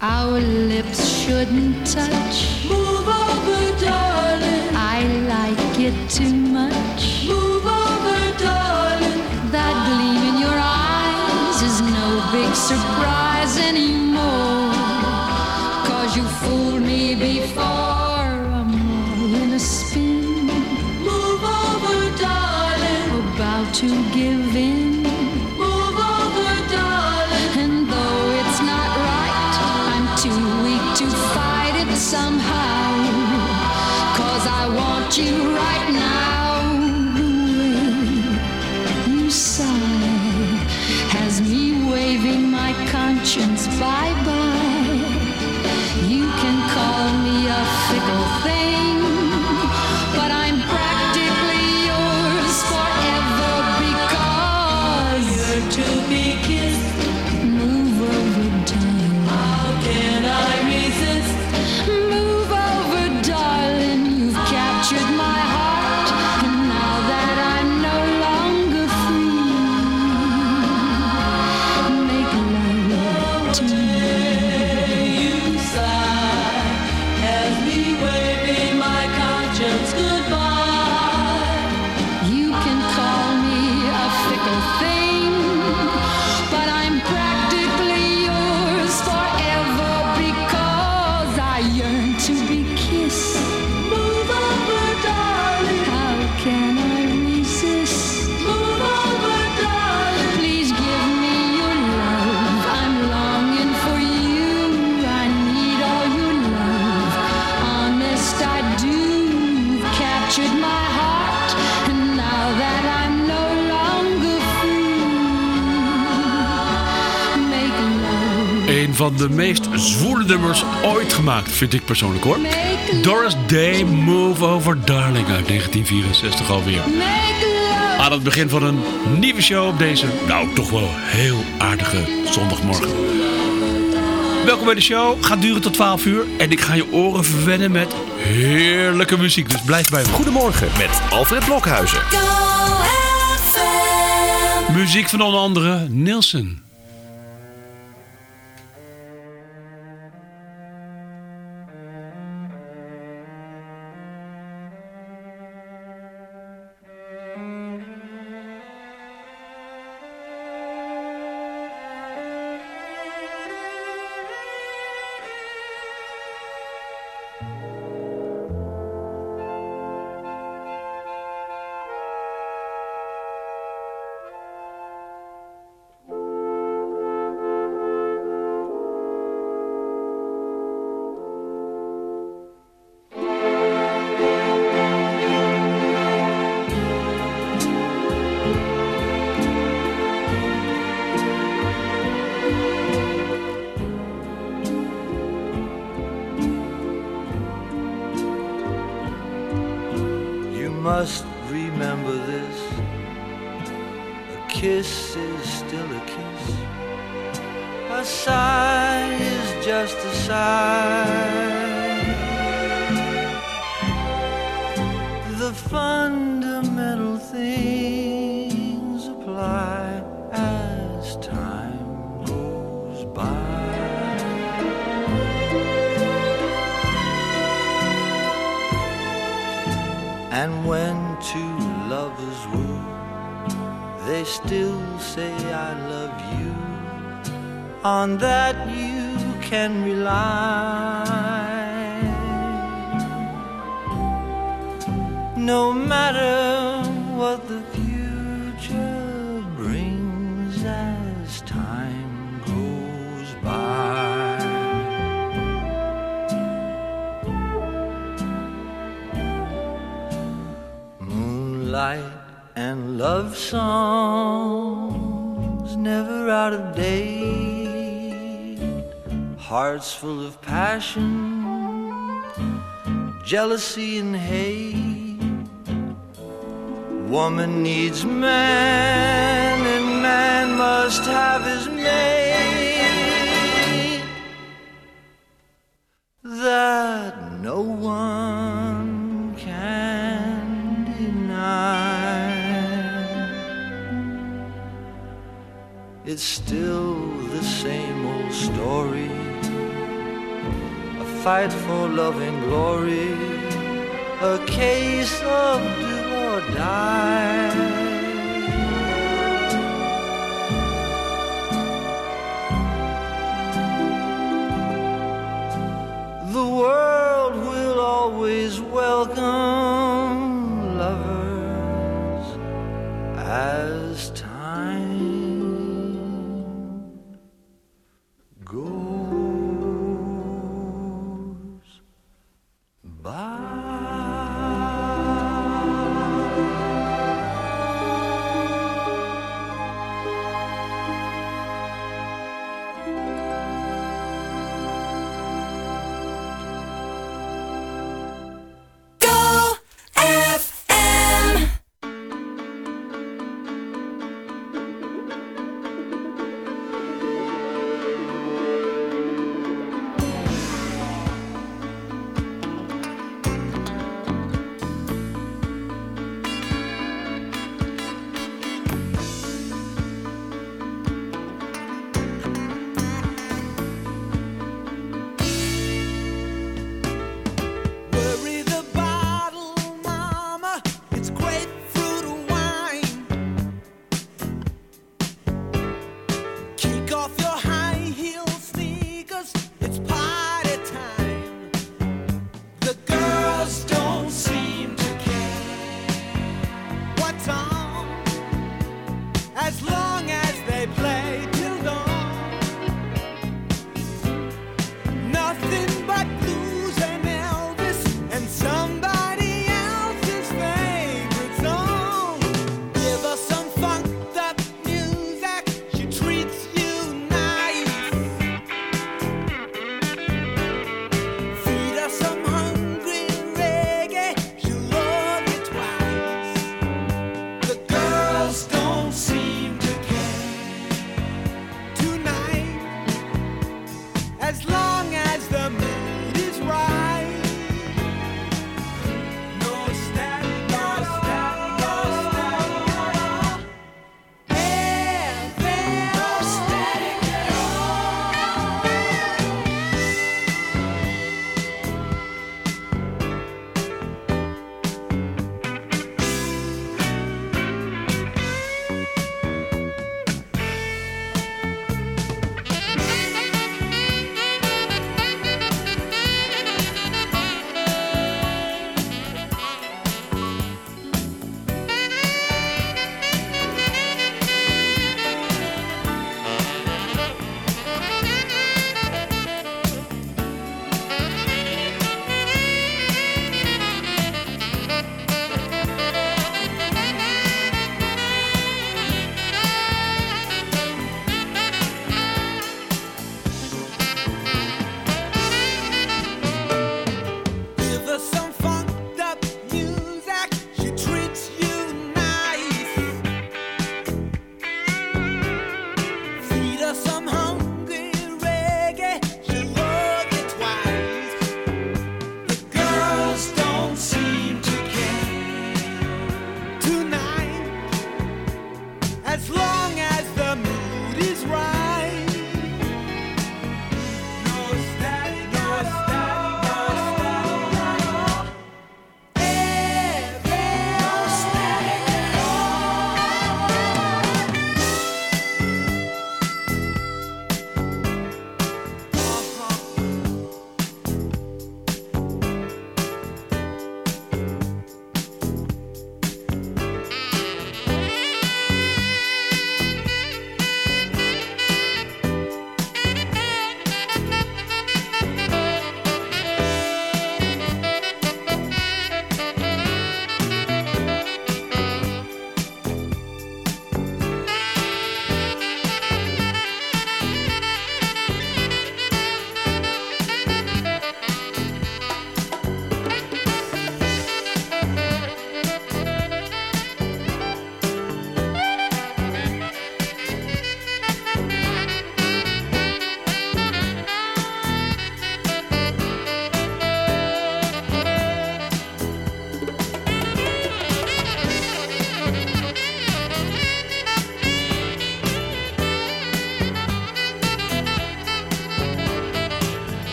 Our lips shouldn't touch. van de meest zwoele nummers ooit gemaakt, vind ik persoonlijk hoor. Doris Day, Move Over Darling uit 1964 alweer. Aan het begin van een nieuwe show op deze, nou toch wel heel aardige zondagmorgen. Welkom bij de show, gaat duren tot 12 uur en ik ga je oren verwennen met heerlijke muziek. Dus blijf bij me. Goedemorgen met Alfred Blokhuizen. Muziek van onder andere Nielsen. on that you can rely. full of passion, jealousy, and hate. Woman needs man, and man must have his mate. That no one can deny. It's still the same old story fight for love and glory, a case of do or die. The world will always welcome lovers as time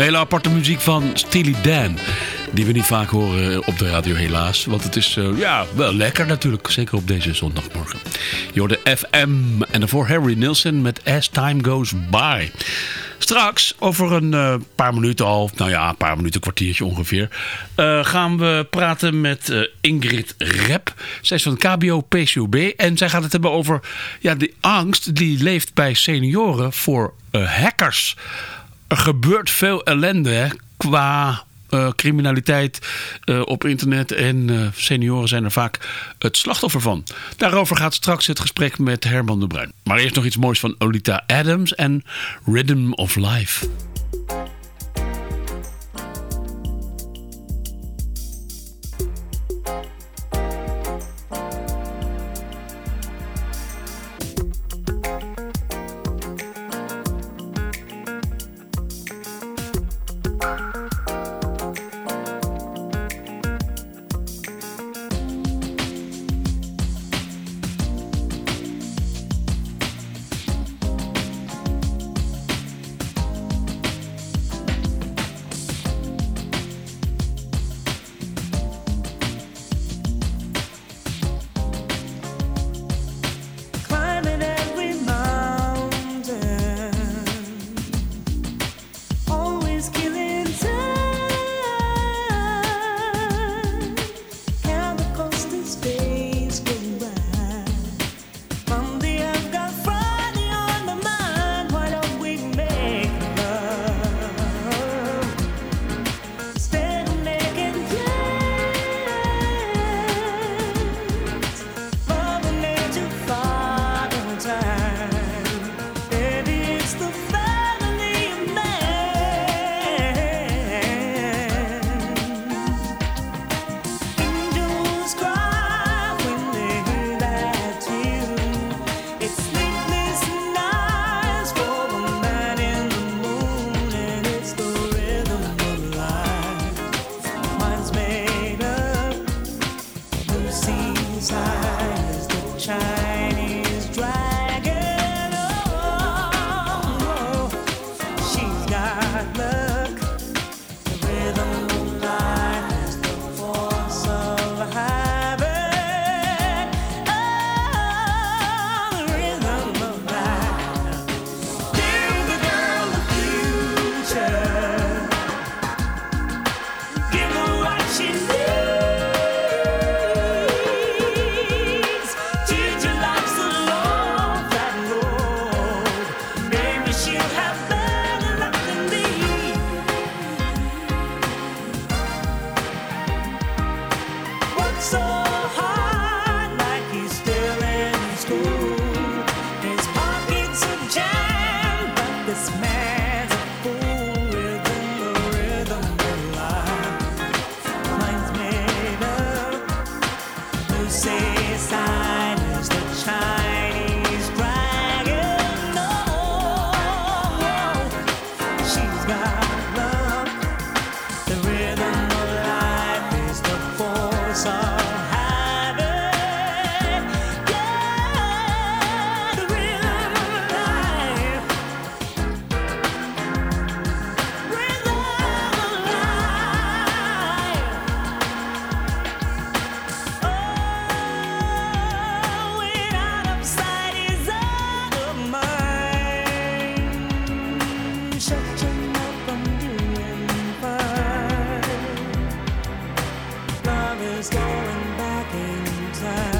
Hele aparte muziek van Steely Dan. Die we niet vaak horen op de radio helaas. Want het is uh, ja, wel lekker natuurlijk. Zeker op deze zondagmorgen. Je FM. En daarvoor Harry Nilsson met As Time Goes By. Straks, over een uh, paar minuten al, nou ja, een paar minuten, kwartiertje ongeveer, gaan we praten met Ingrid Rep. Zij is van KBO PCOB en zij gaat het hebben over ja, de angst die leeft bij senioren voor hackers. Er gebeurt veel ellende qua uh, criminaliteit uh, op internet. En uh, senioren zijn er vaak het slachtoffer van. Daarover gaat straks het gesprek met Herman de Bruin. Maar eerst nog iets moois van Olita Adams en Rhythm of Life. Ik dacht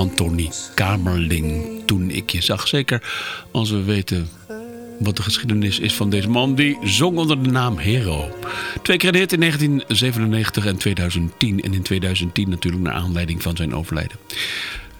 Antonie Kamerling. Toen ik je zag. Zeker als we weten wat de geschiedenis is van deze man. Die zong onder de naam Hero. Twee keer in 1997 en 2010. En in 2010 natuurlijk naar aanleiding van zijn overlijden.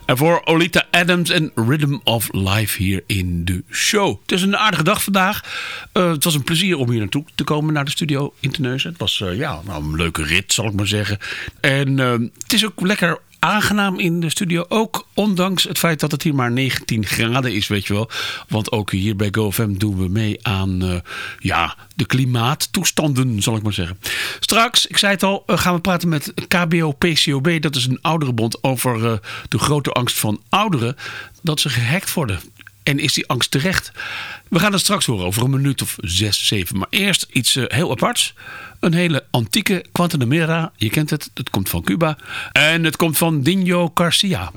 En voor Olita Adams en Rhythm of Life hier in de show. Het is een aardige dag vandaag. Uh, het was een plezier om hier naartoe te komen naar de studio in Terneuzen. Het was uh, ja, nou, een leuke rit, zal ik maar zeggen. En uh, het is ook lekker aangenaam in de studio. Ook ondanks het feit dat het hier maar 19 graden is, weet je wel. Want ook hier bij GoFM doen we mee aan uh, ja, de klimaattoestanden, zal ik maar zeggen. Straks, ik zei het al, uh, gaan we praten met KBO-PCOB. Dat is een ouderenbond over uh, de grote angst van ouderen. Dat ze gehackt worden. En is die angst terecht? We gaan het straks horen over een minuut of zes, zeven. Maar eerst iets heel aparts. Een hele antieke Guantanamera. Je kent het, het komt van Cuba. En het komt van Dino Garcia.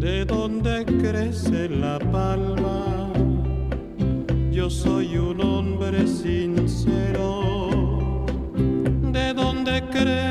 De donde crece la palma. Yo soy un hombre sincero, de donde crece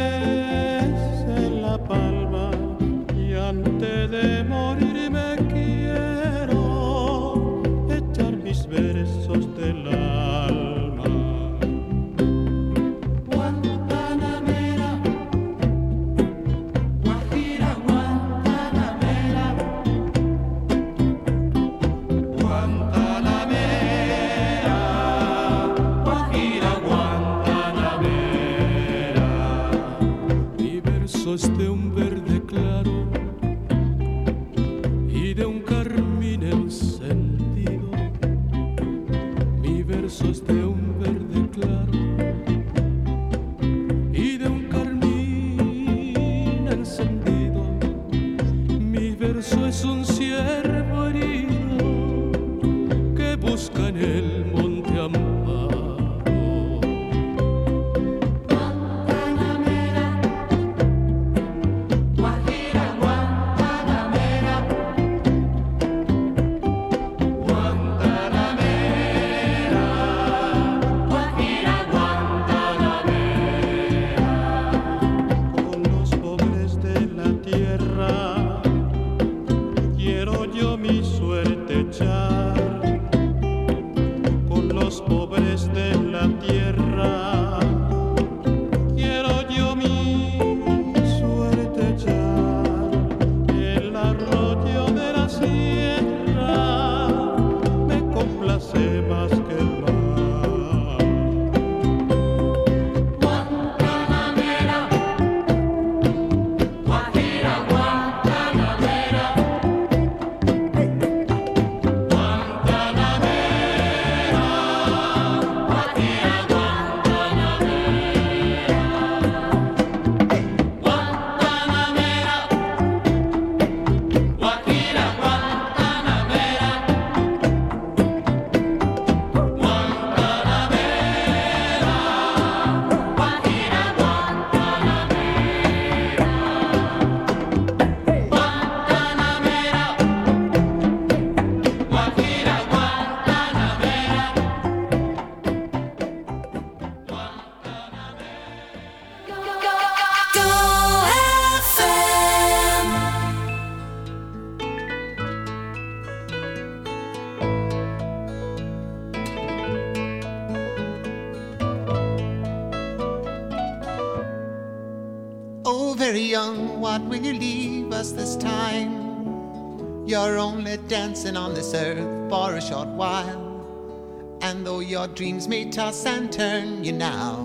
on this earth for a short while. And though your dreams may toss and turn you now,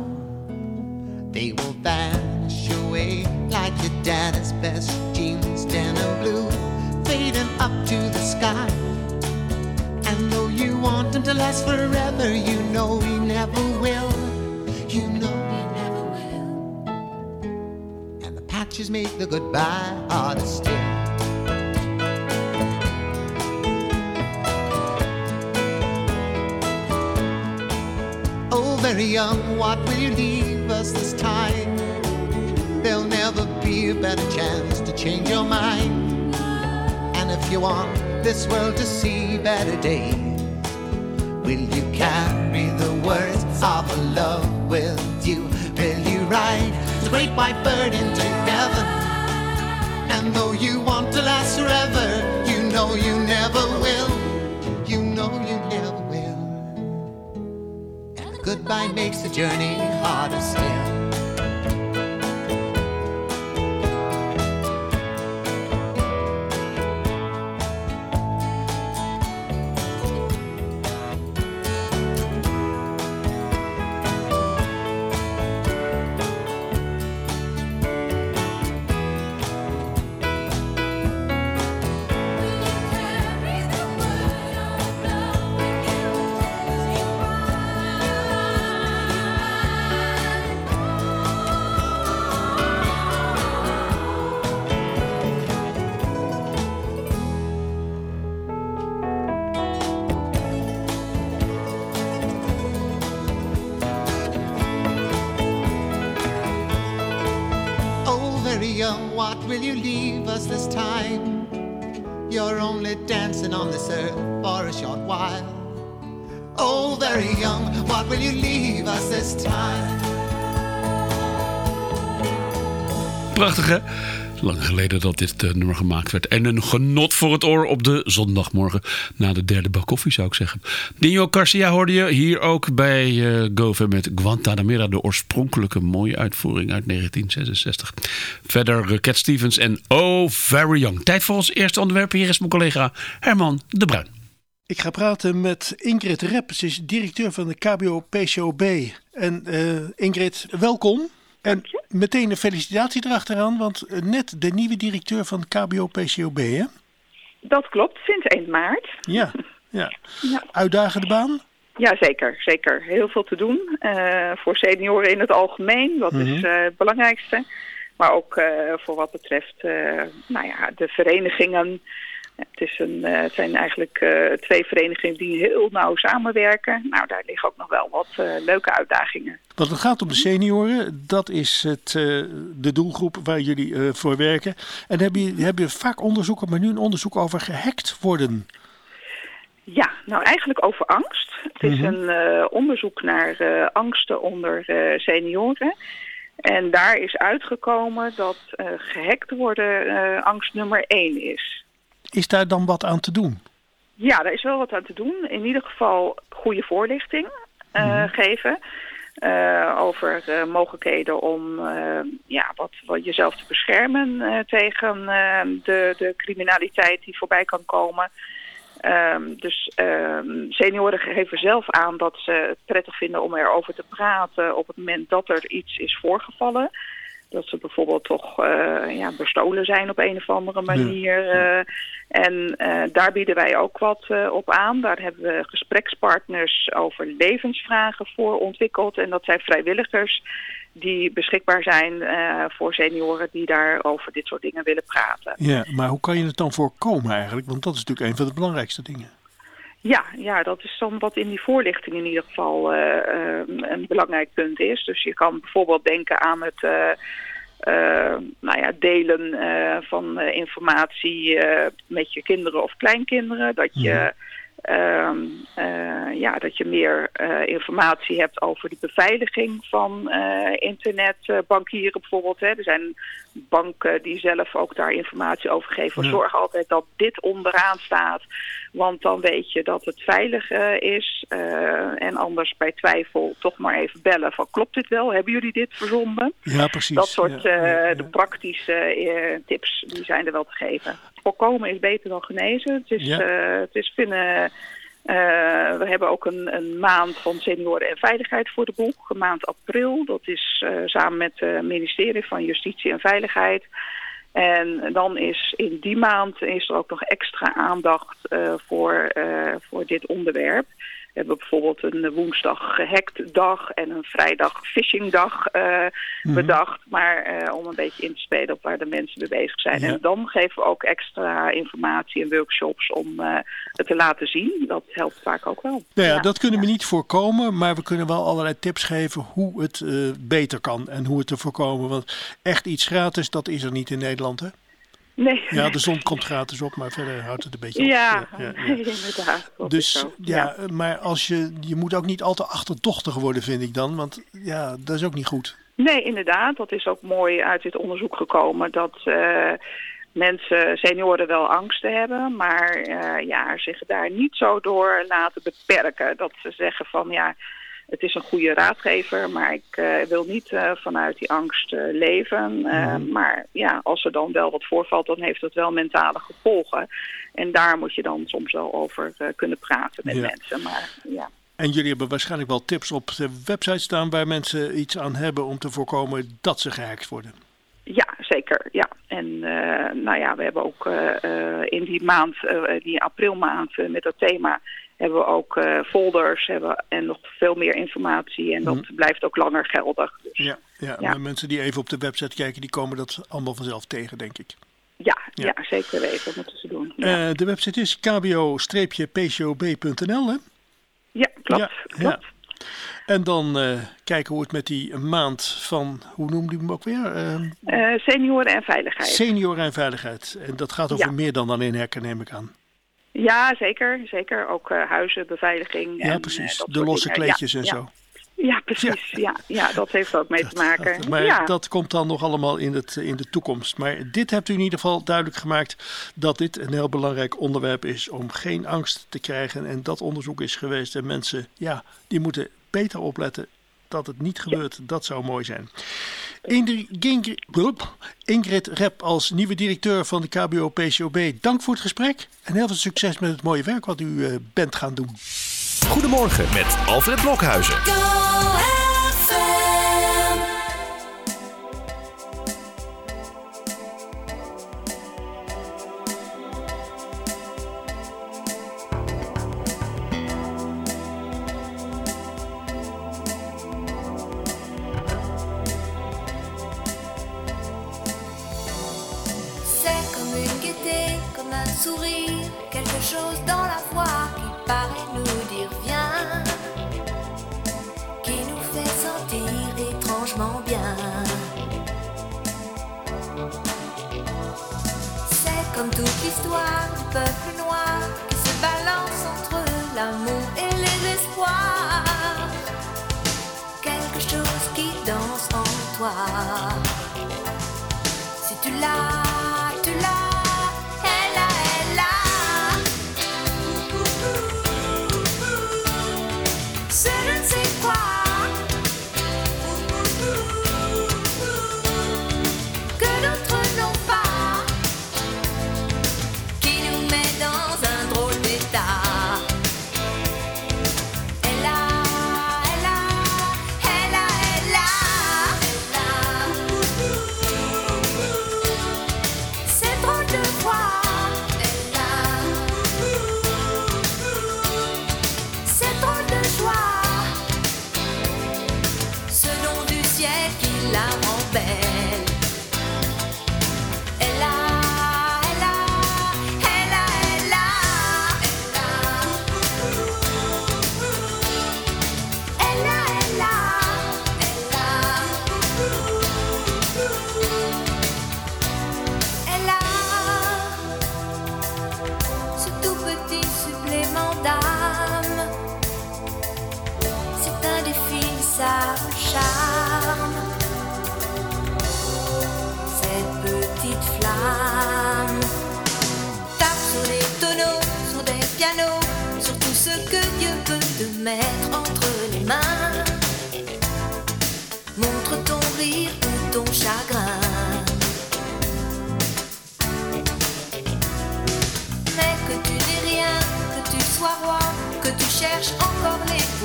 this world to see better days, will you carry the words of love with you? Will you ride the great white bird into heaven? And though you want to last forever, you know you never will. You know you never will. And goodbye makes the journey harder still. Prachtig hè? Lang geleden dat dit eh, nummer gemaakt werd. En een genot voor het oor op de zondagmorgen. Na de derde bak koffie zou ik zeggen. Dino Garcia hoorde je hier ook bij eh Gove met Guantanamera. De oorspronkelijke mooie uitvoering uit 1966. Verder Cat Stevens en Oh Very Young. Tijd voor ons eerste onderwerp. Hier is mijn collega Herman de Bruin. Ik ga praten met Ingrid Rep. Ze is directeur van de KBO-PCOB. En eh, Ingrid, welkom. En meteen een felicitatie erachteraan, want eh, net de nieuwe directeur van KBO-PCOB, hè? Dat klopt, sinds 1 maart. Ja, ja. Ja. Uitdagende baan? Ja, zeker, zeker. Heel veel te doen. eh, voor senioren in het algemeen, dat is Mhm. eh, het belangrijkste. Maar ook voor wat betreft nou ja, de verenigingen. Het, is een, eh, het zijn eigenlijk eh, twee verenigingen die heel nauw samenwerken. Nou, daar liggen ook nog wel wat eh, leuke uitdagingen. Want het gaat om de senioren. Dat is het, de doelgroep waar jullie voor werken. En heb je, heb je vaak onderzoeken, maar nu een onderzoek over gehackt worden. Ja, nou eigenlijk over angst. Het is Mhm. een onderzoek naar angsten onder senioren. En daar is uitgekomen dat eh, gehackt worden angst nummer één is. Is daar dan wat aan te doen? Ja, daar is wel wat aan te doen. In ieder geval goede voorlichting eh, geven. eh, over eh, mogelijkheden om ja, wat, wat jezelf te beschermen tegen de, de criminaliteit die voorbij kan komen. Ehm, dus ehm, senioren geven zelf aan dat ze het prettig vinden om erover te praten op het moment dat er iets is voorgevallen. Dat ze bijvoorbeeld toch eh, ja, bestolen zijn op een of andere manier. eh, en eh, daar bieden wij ook wat op aan. Daar hebben we gesprekspartners over levensvragen voor ontwikkeld. En dat zijn vrijwilligers die beschikbaar zijn voor senioren die daar over dit soort dingen willen praten. Ja, maar hoe kan je het dan voorkomen eigenlijk? Want dat is natuurlijk een van de belangrijkste dingen. Ja, ja, dat is dan wat in die voorlichting in ieder geval eh, eh, een belangrijk punt is. Dus je kan bijvoorbeeld denken aan het eh, nou ja, delen van informatie met je kinderen of kleinkinderen. Dat je ehm, eh, ja, dat je meer eh, informatie hebt over de beveiliging van eh, internetbankieren bijvoorbeeld. Hè. Er zijn banken die zelf ook daar informatie over geven. Ja. Zorg altijd dat dit onderaan staat, want dan weet je dat het veilig is. En anders bij twijfel toch maar even bellen van klopt dit wel? Hebben jullie dit verzonden? Ja, precies. Dat soort Ja, ja, ja. de praktische tips, die zijn er wel te geven. Voorkomen is beter dan genezen. Het is, Ja. eh, het is binnen... eh, we hebben ook een, een maand van senioren en veiligheid voor de boek. Een maand april. Dat is eh, samen met het ministerie van Justitie en Veiligheid. En dan is in die maand is er ook nog extra aandacht voor, voor dit onderwerp. We hebben bijvoorbeeld een woensdag gehackt dag en een vrijdag phishingdag eh Mhm. bedacht. Maar eh, om een beetje in te spelen op waar de mensen mee bezig zijn. Ja. En dan geven we ook extra informatie en workshops om eh, het te laten zien. Dat helpt vaak ook wel. Nou ja, Ja. dat kunnen we niet voorkomen, maar we kunnen wel allerlei tips geven hoe het eh, beter kan en hoe het te voorkomen. Want echt iets gratis, dat is er niet in Nederland, hè? Nee. Ja, de zon komt gratis op, maar verder houdt het een beetje op. Ja, ja, ja. inderdaad. Dus ja, maar als je, je moet ook niet al te achterdochtig worden, vind ik dan. Want ja, dat is ook niet goed. Nee, inderdaad. Dat is ook mooi uit dit onderzoek gekomen. Dat eh, mensen, senioren wel angsten hebben. Maar eh, ja, zich daar niet zo door laten beperken. Dat ze zeggen van ja, het is een goede raadgever. Maar ik eh, wil niet eh, vanuit die angst eh, leven. Eh, Maar ja, als er dan wel wat voorvalt, dan heeft dat wel mentale gevolgen. En daar moet je dan soms wel over kunnen praten met Ja. mensen. Maar ja. En jullie hebben waarschijnlijk wel tips op de website staan waar mensen iets aan hebben om te voorkomen dat ze gehackt worden. Ja, zeker. Ja. En nou ja, we hebben ook in die maand, eh, die aprilmaand met dat thema, hebben we ook eh, folders hebben en nog veel meer informatie. En dat blijft ook langer geldig. Dus Ja, ja, mensen die even op de website kijken, die komen dat allemaal vanzelf tegen, denk ik. ja, Ja. ja. zeker weten. Dat moeten ze doen. Ja, Eh, de website is kbo-pcob.nl, hè? ja klopt. Klopt. En dan eh, kijken hoe het met die maand van, hoe noemde je hem ook weer? Eh, Eh, senioren en veiligheid. senior en veiligheid. En dat gaat over meer dan alleen hekken, neem ik aan. Ja, zeker. Zeker. Ook eh, huizen, beveiliging. Ja, en, eh, precies. dat De losse dingen. Ja, kleedjes en ja. zo. Ja, precies. Ja. Ja, dat heeft er ook mee te maken. Dat- maar ja. dat komt dan nog allemaal in, het, in de toekomst. Maar dit hebt u in ieder geval duidelijk gemaakt dat dit een heel belangrijk onderwerp is om geen angst te krijgen. En dat onderzoek is geweest. En mensen, ja, die moeten beter opletten dat het niet gebeurt. Dat zou mooi zijn. Ingrid, Rep als nieuwe directeur van de KBO-PCOB, dank voor het gesprek. En heel veel succes met het mooie werk wat u eh, bent gaan doen. Goedemorgen met Alfred Blokhuizen. Danse en toi. Si tu l'as,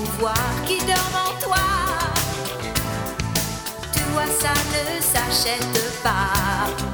pouvoirs qui dort en toi. Tu vois, ça ne s'achète pas.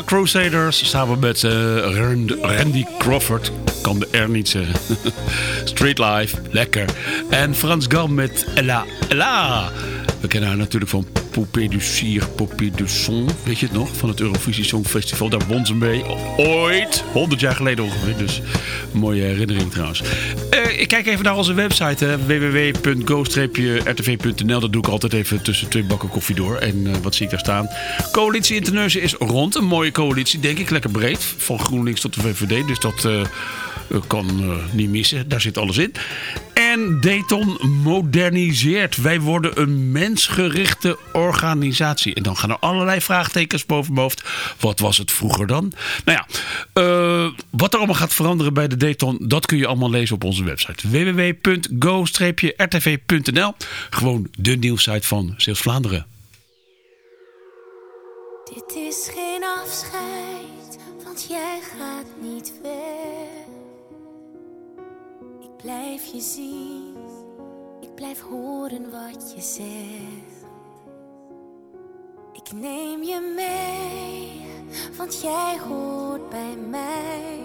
De Crusaders samen met eh, Rand- Randy Crawford. Kan de R niet zeggen. Street Life, lekker. En Frans Gal met Ella Ella. We kennen haar natuurlijk van Poupée du Cire, Poupée du Son. Weet je het nog? Van het Eurovisie Songfestival. Daar won ze mee. Ooit. 100 jaar geleden ongeveer. Dus mooie herinnering trouwens. Eh, ik kijk even naar onze website. www.go-rtv.nl Dat doe ik altijd even tussen twee bakken koffie door. En eh, wat zie ik daar staan? Coalitie Interneuzen is rond. Een mooie coalitie, denk ik. Lekker breed. Van GroenLinks tot de VVD. Dus dat eh, kan eh, niet missen. Daar zit alles in. En Dayton moderniseert. Wij worden een mensgerichte organisatie. En dan gaan er allerlei vraagtekens boven mijn hoofd. Wat was het vroeger dan? Nou ja, eh, wat er allemaal gaat veranderen bij de Dayton... dat kun je allemaal lezen op onze website. www.go-rtv.nl Gewoon de nieuwssite van Zeeuws-Vlaanderen. Dit is geen afscheid, want jij gaat niet weg. Blijf je zien, ik blijf horen wat je zegt. Ik neem je mee, want jij hoort bij mij.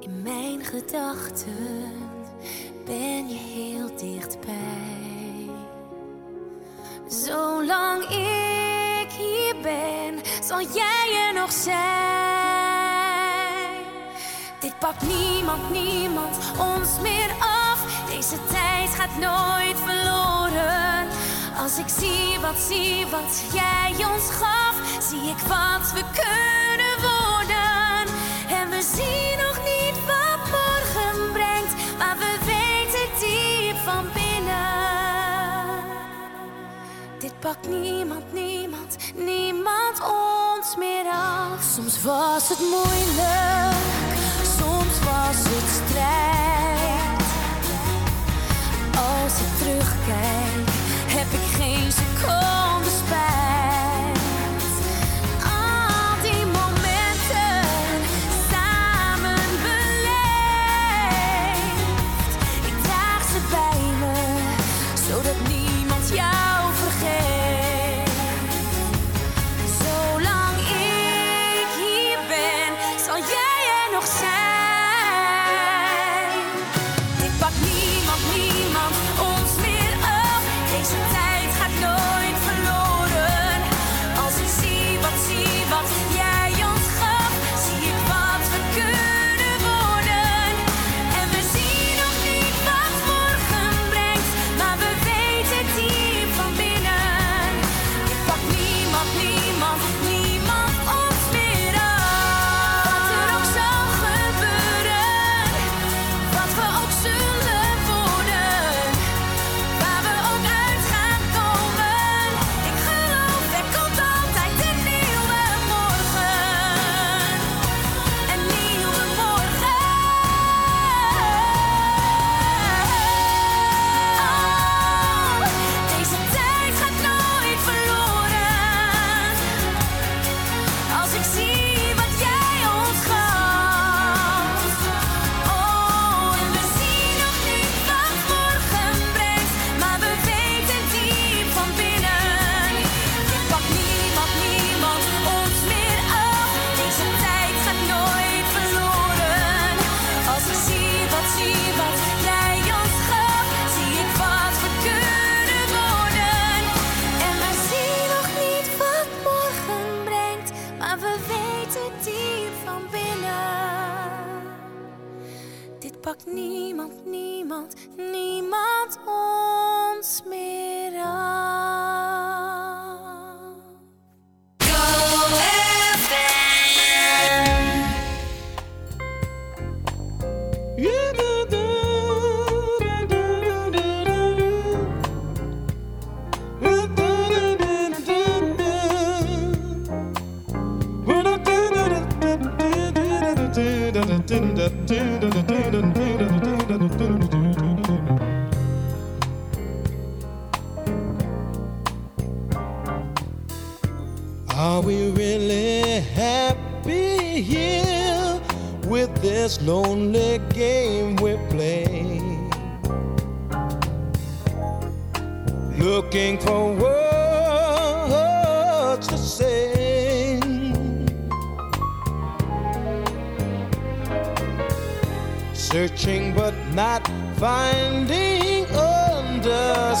In mijn gedachten ben je heel dichtbij. Zolang ik hier ben, zal jij er nog zijn. Dit pakt niemand, niemand ons meer af. Deze tijd gaat nooit verloren. Als ik zie wat, zie wat jij ons gaf, zie ik wat we kunnen worden. En we zien nog niet wat morgen brengt, maar we weten diep van binnen. Dit pakt niemand, niemand, niemand ons meer af. Soms was het moeilijk, was het strijd. Als ik terugkijk, heb ik geen seconde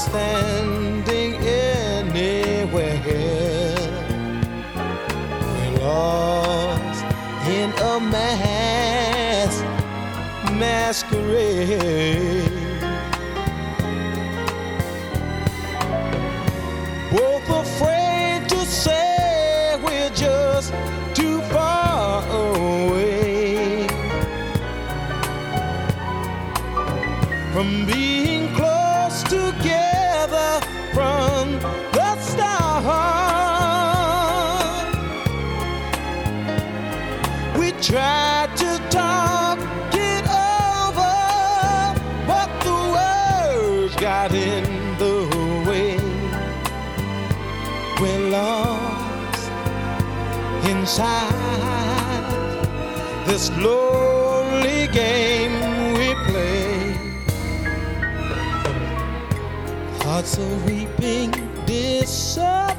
understanding anywhere We lost in a mass masquerade. Inside this lonely game we play. Hearts are weeping disappear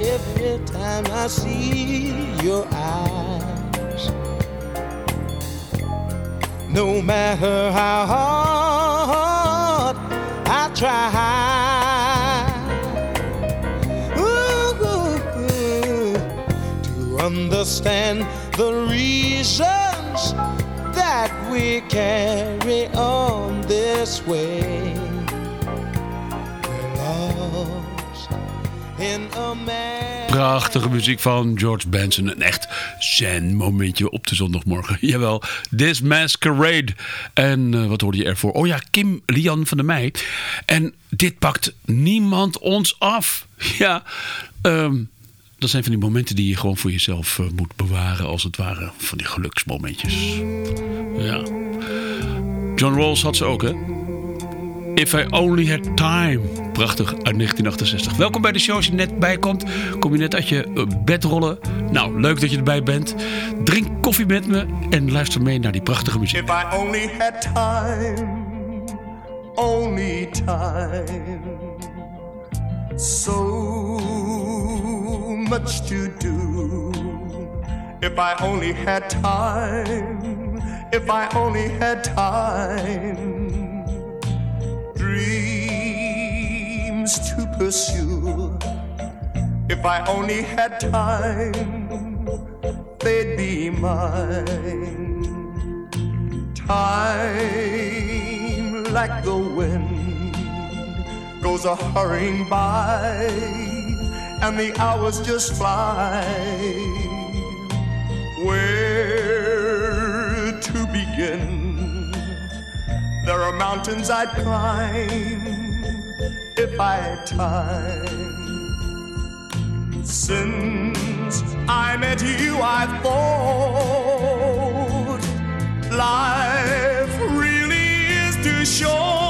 every time I see your eyes. No matter how hard I try understand the reasons that we carry on this way. We're lost in a man. Prachtige muziek van George Benson. Een echt zen momentje op de zondagmorgen. Jawel, This Masquerade. En eh, wat hoorde je ervoor? Oh ja, Kim Lian van der Meij. En dit pakt niemand ons af. Ja, ehm, dat zijn van die momenten die je gewoon voor jezelf eh, moet bewaren. Als het ware van die geluksmomentjes. Ja. John Rawls had ze ook, hè? If I Only Had Time. Prachtig, uit 1968. Welkom bij de show als je net bijkomt. Kom je net uit je eh, bed rollen. Nou, leuk dat je erbij bent. Drink koffie met me en luister mee naar die prachtige muziek. If I only had time, only time, so much to do. If I only had time, if I only had time, dreams to pursue. If I only had time, they'd be mine. Time, like the wind, goes a hurrying by, and the hours just fly. Where to begin? There are mountains I'd climb if I had time. Since I met you, I've thought life really is too short.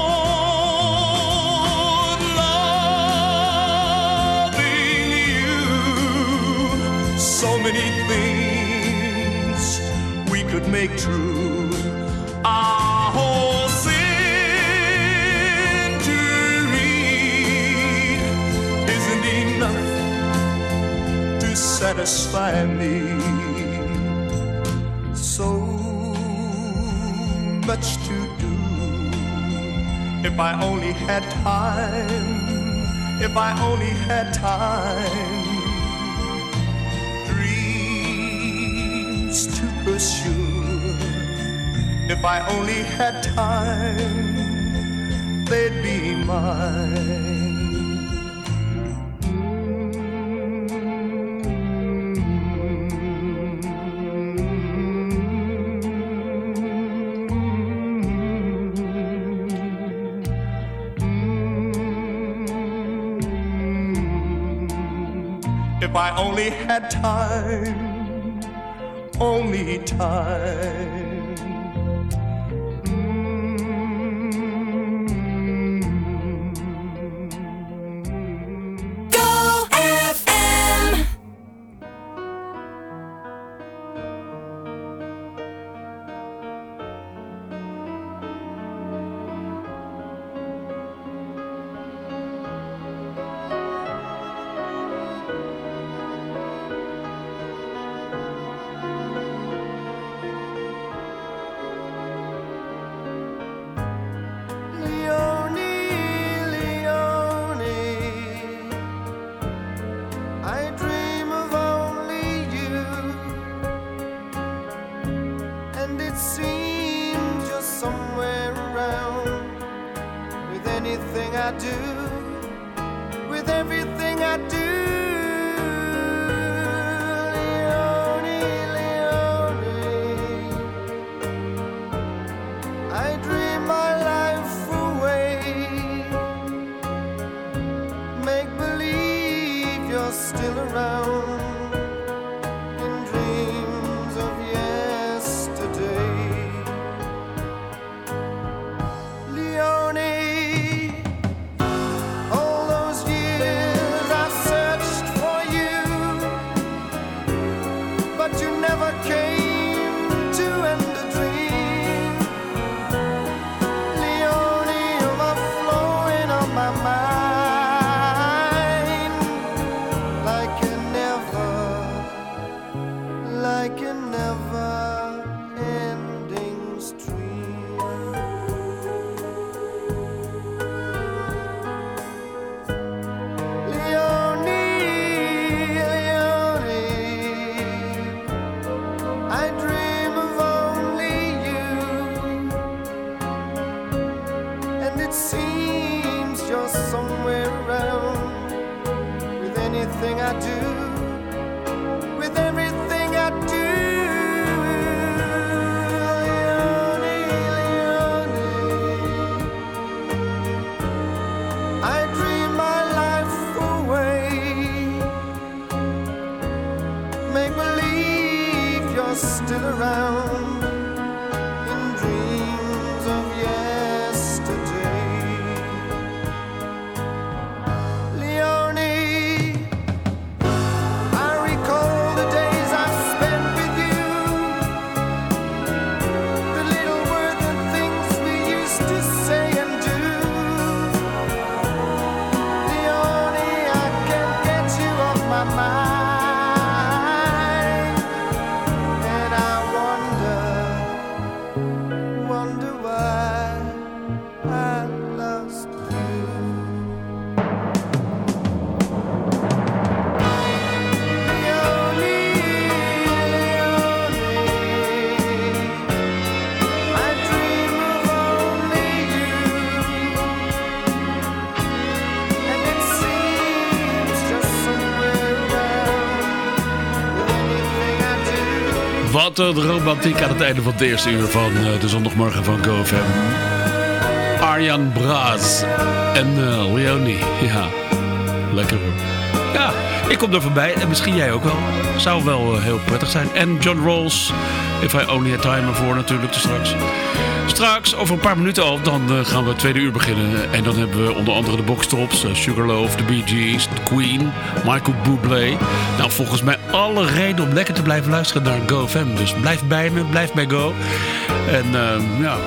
Make true. Our whole century isn't enough to satisfy me. So much to do. If I only had time, if I only had time, dreams to pursue. If I only had time, they'd be mine. If I only had time, only time. Wat een romantiek aan het einde van het eerste uur van eh, de zondagmorgen van GoFam. Arjan Braas en eh, Leonie. Ja, lekker hoor. Ja, ik kom er voorbij en misschien jij ook wel. Zou wel eh, heel prettig zijn. En John Rolls, If I Only Had Time ervoor natuurlijk dus straks. Straks, over een paar minuten al, dan eh, gaan we het tweede uur beginnen. En dan hebben we onder andere de boxtops, Sugarloaf, de Bee Gees, The Queen, Michael Bublé. Nou, volgens mij alle reden om lekker te blijven luisteren naar GoFM. Dus blijf bij me, blijf bij Go. En ehm, ja,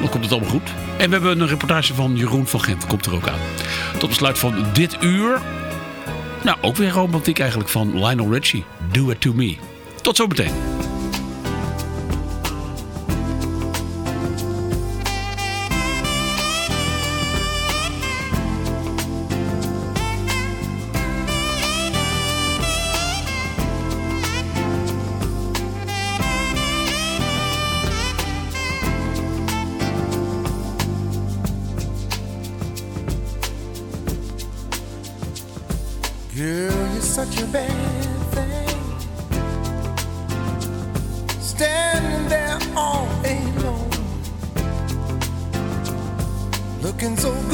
dan komt het allemaal goed. En we hebben een reportage van Jeroen van Gent, komt er ook aan. Tot besluit van dit uur. Nou, ook weer romantiek eigenlijk van Lionel Richie. Do It To Me. Tot zometeen. so good.